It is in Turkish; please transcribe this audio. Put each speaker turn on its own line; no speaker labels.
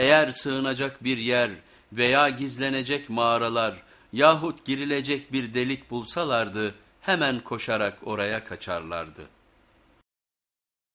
Eğer sığınacak bir yer veya gizlenecek mağaralar yahut girilecek bir delik bulsalardı hemen koşarak oraya kaçarlardı.